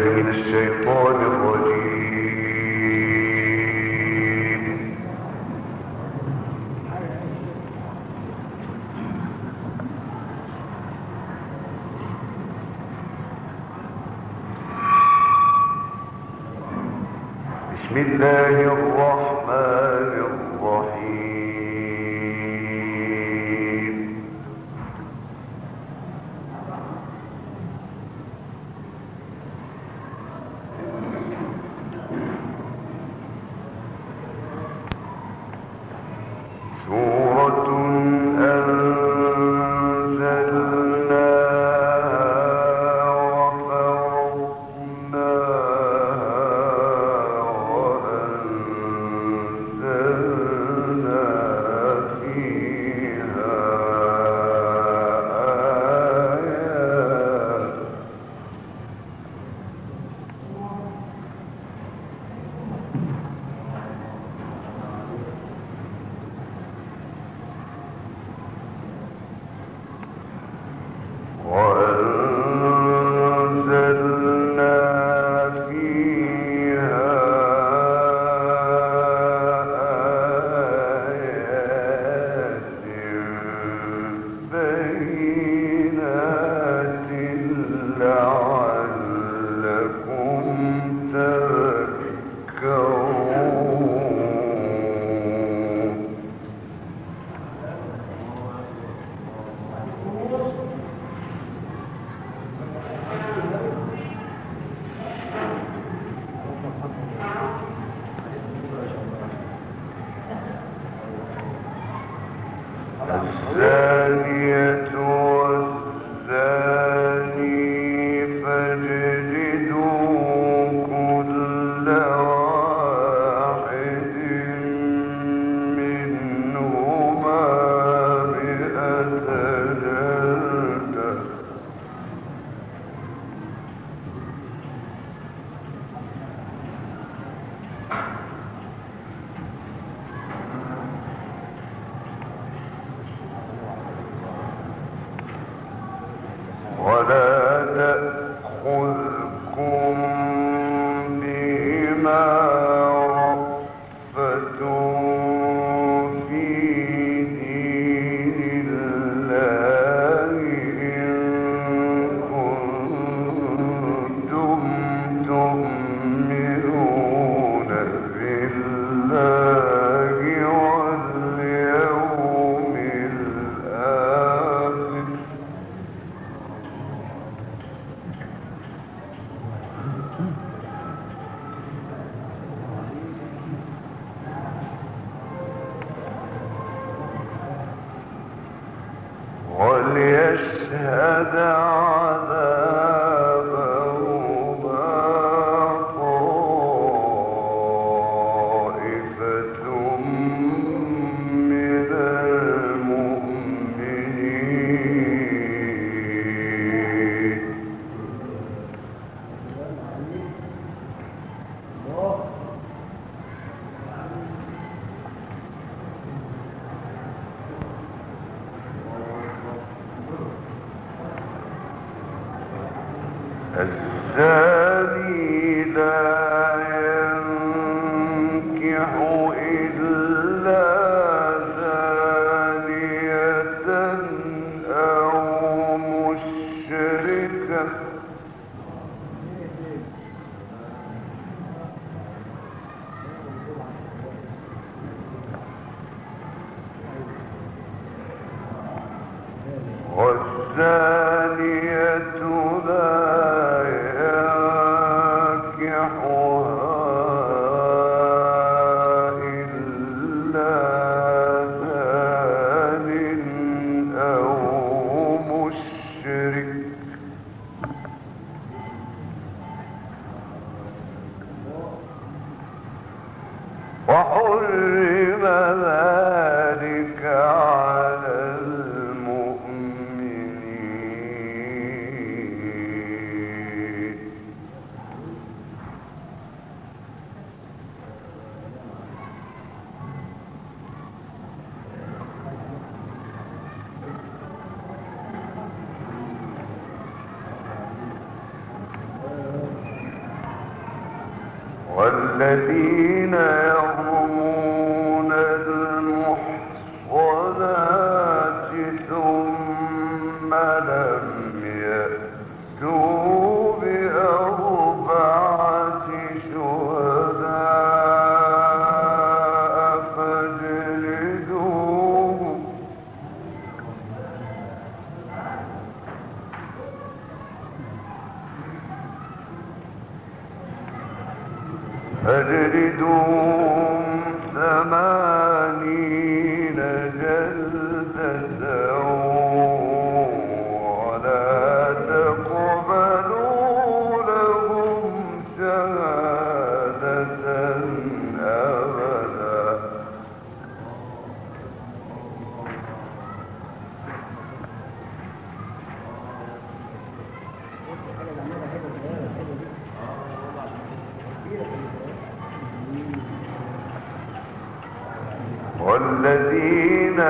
من الشيطان الرجيم. والذين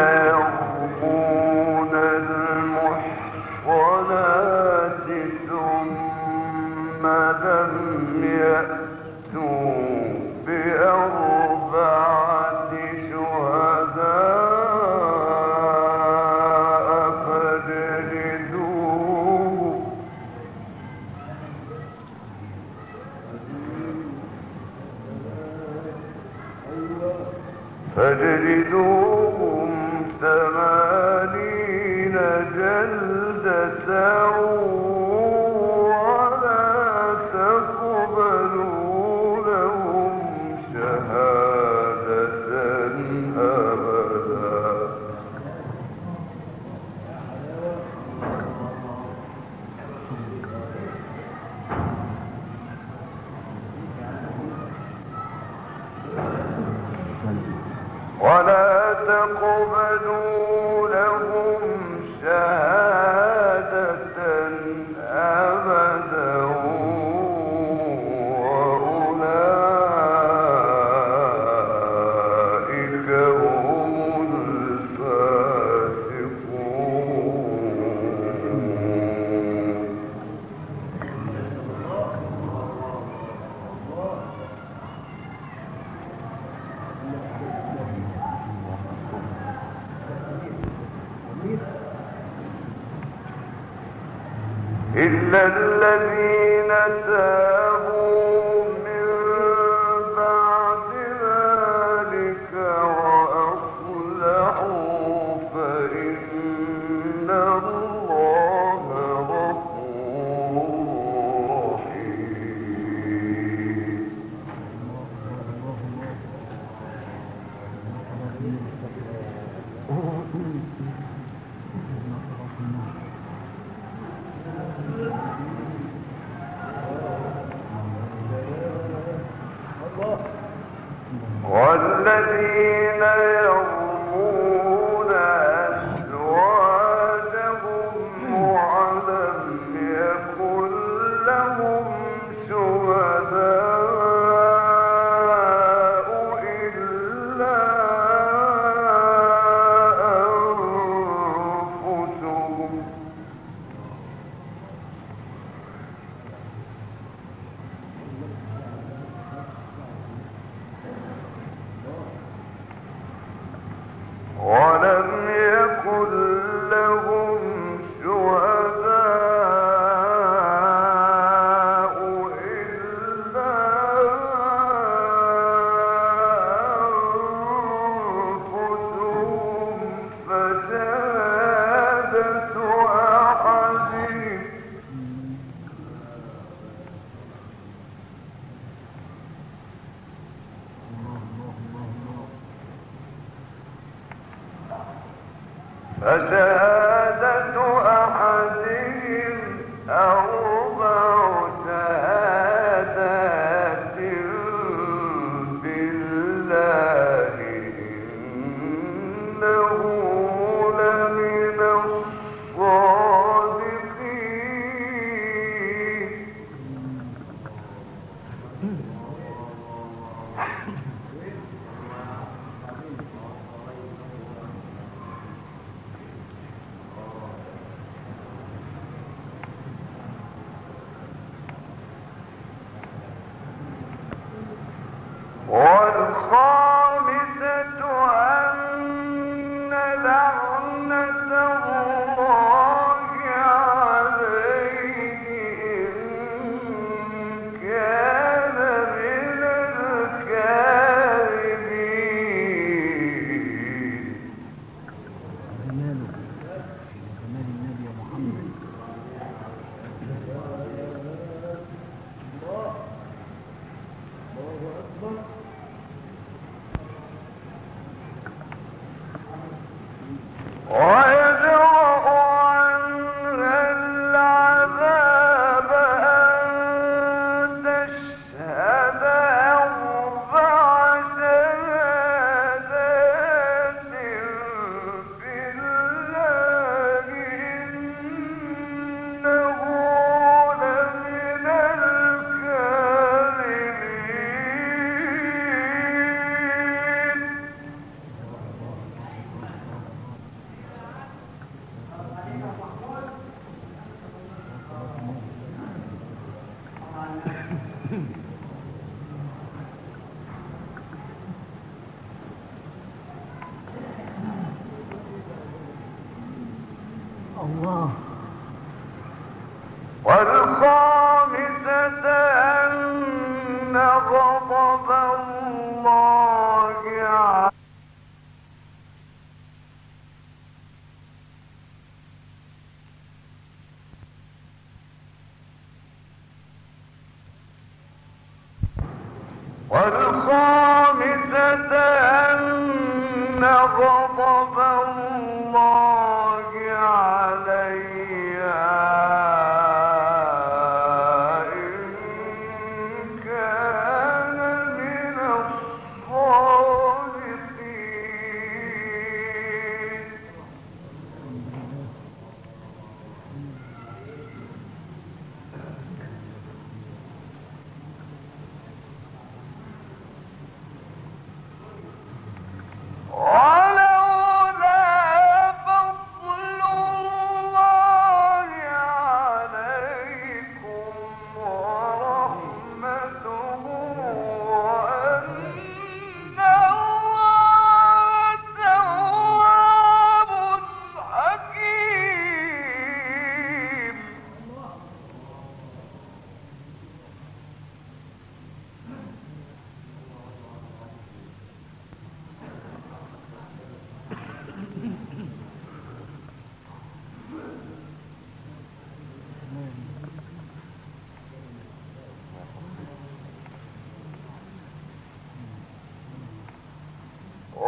اللہ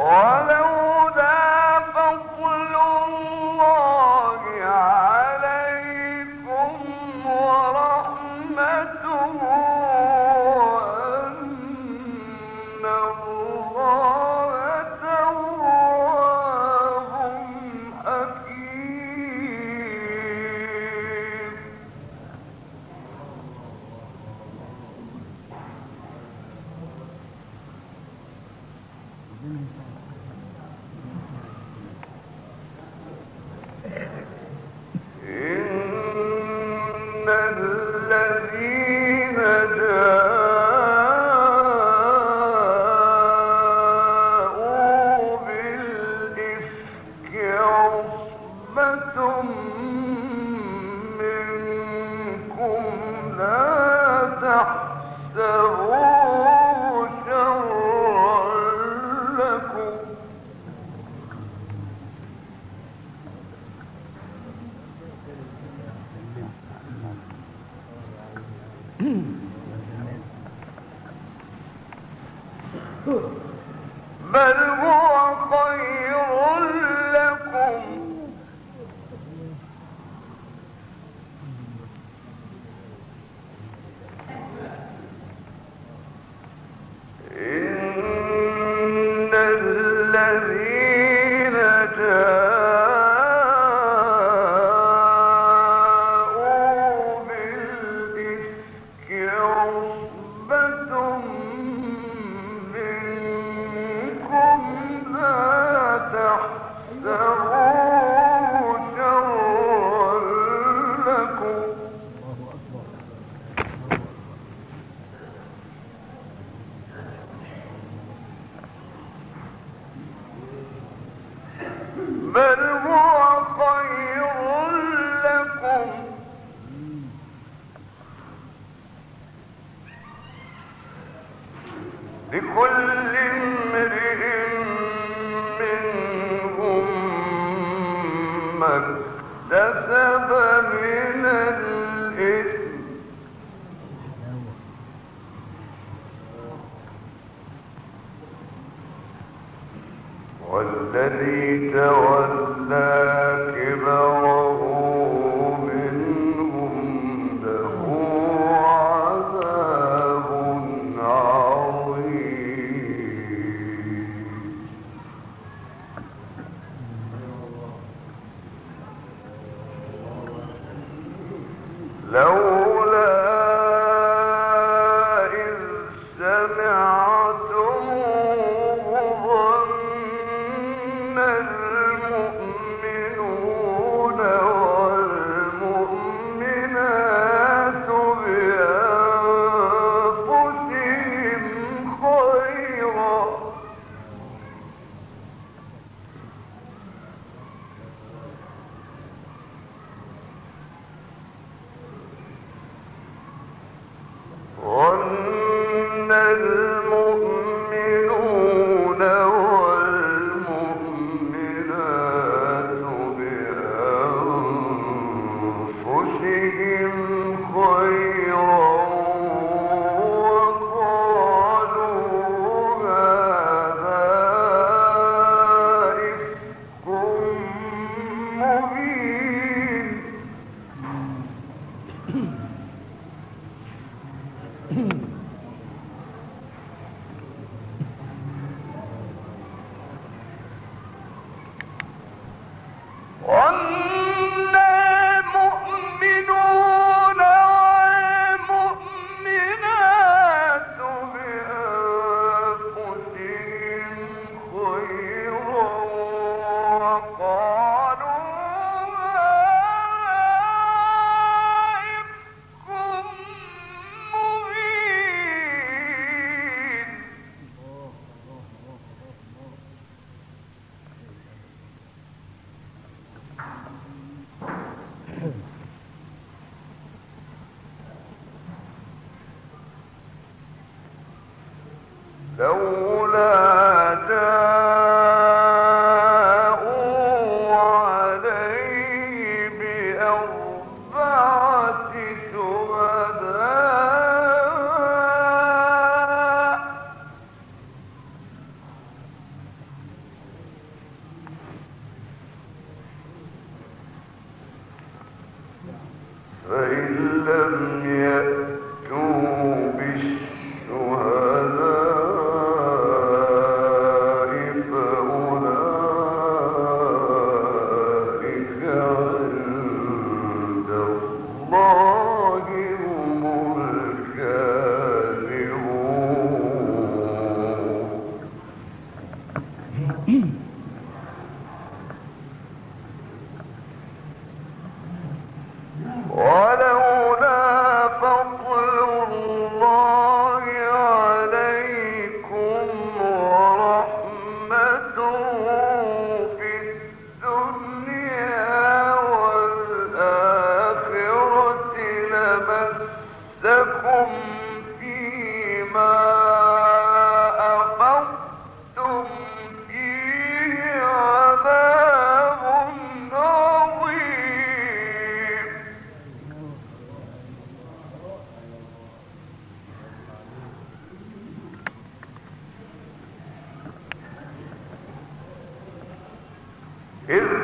ولولا عصبة من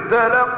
إذ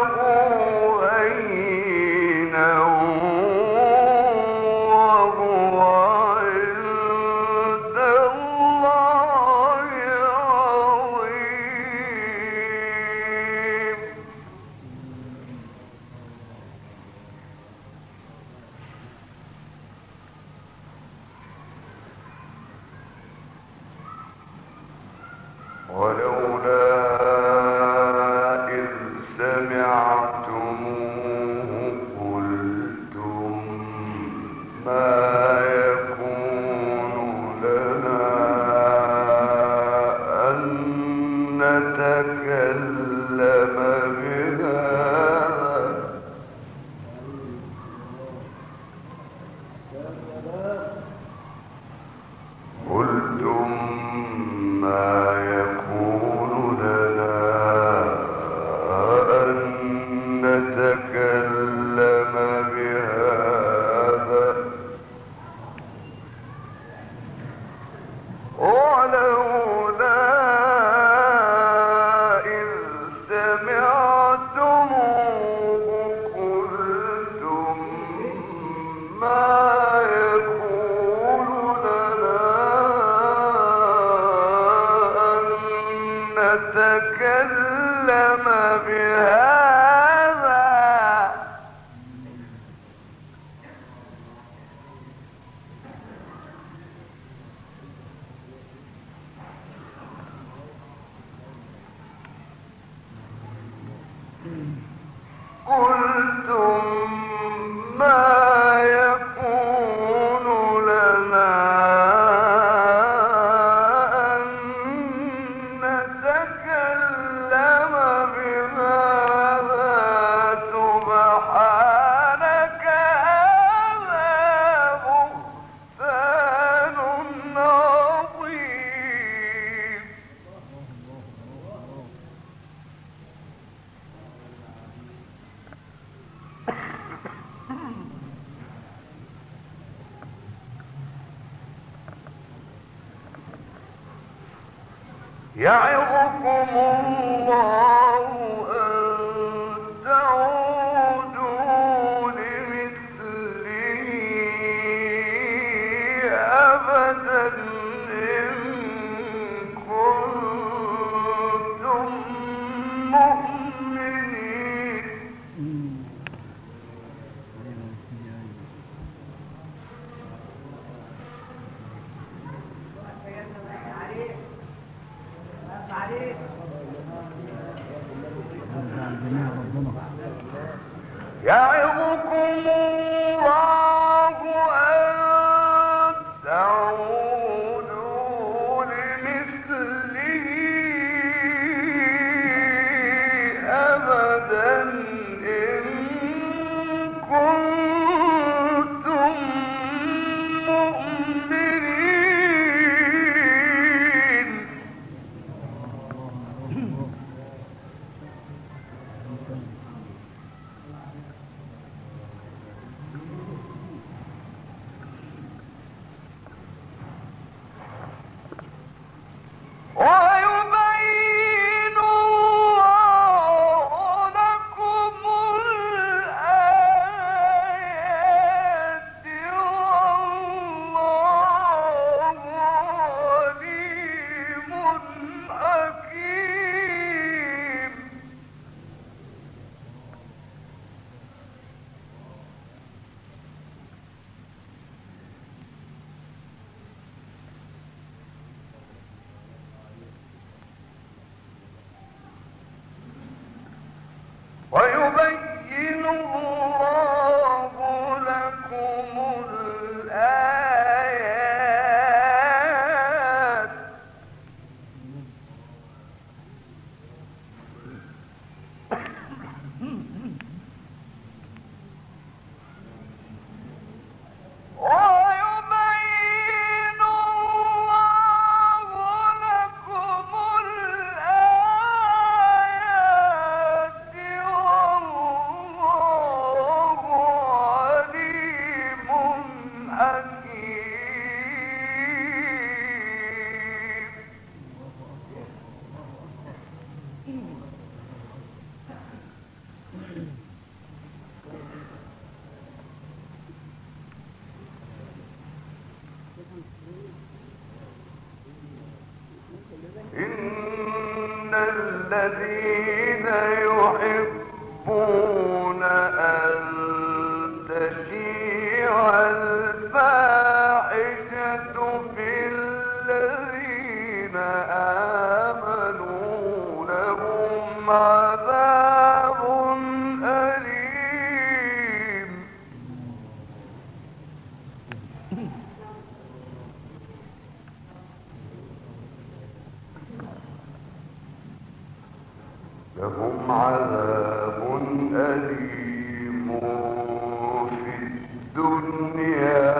سمعتم لم يعظكم الله. ويبين الله الذين عذاب أليم في الدنيا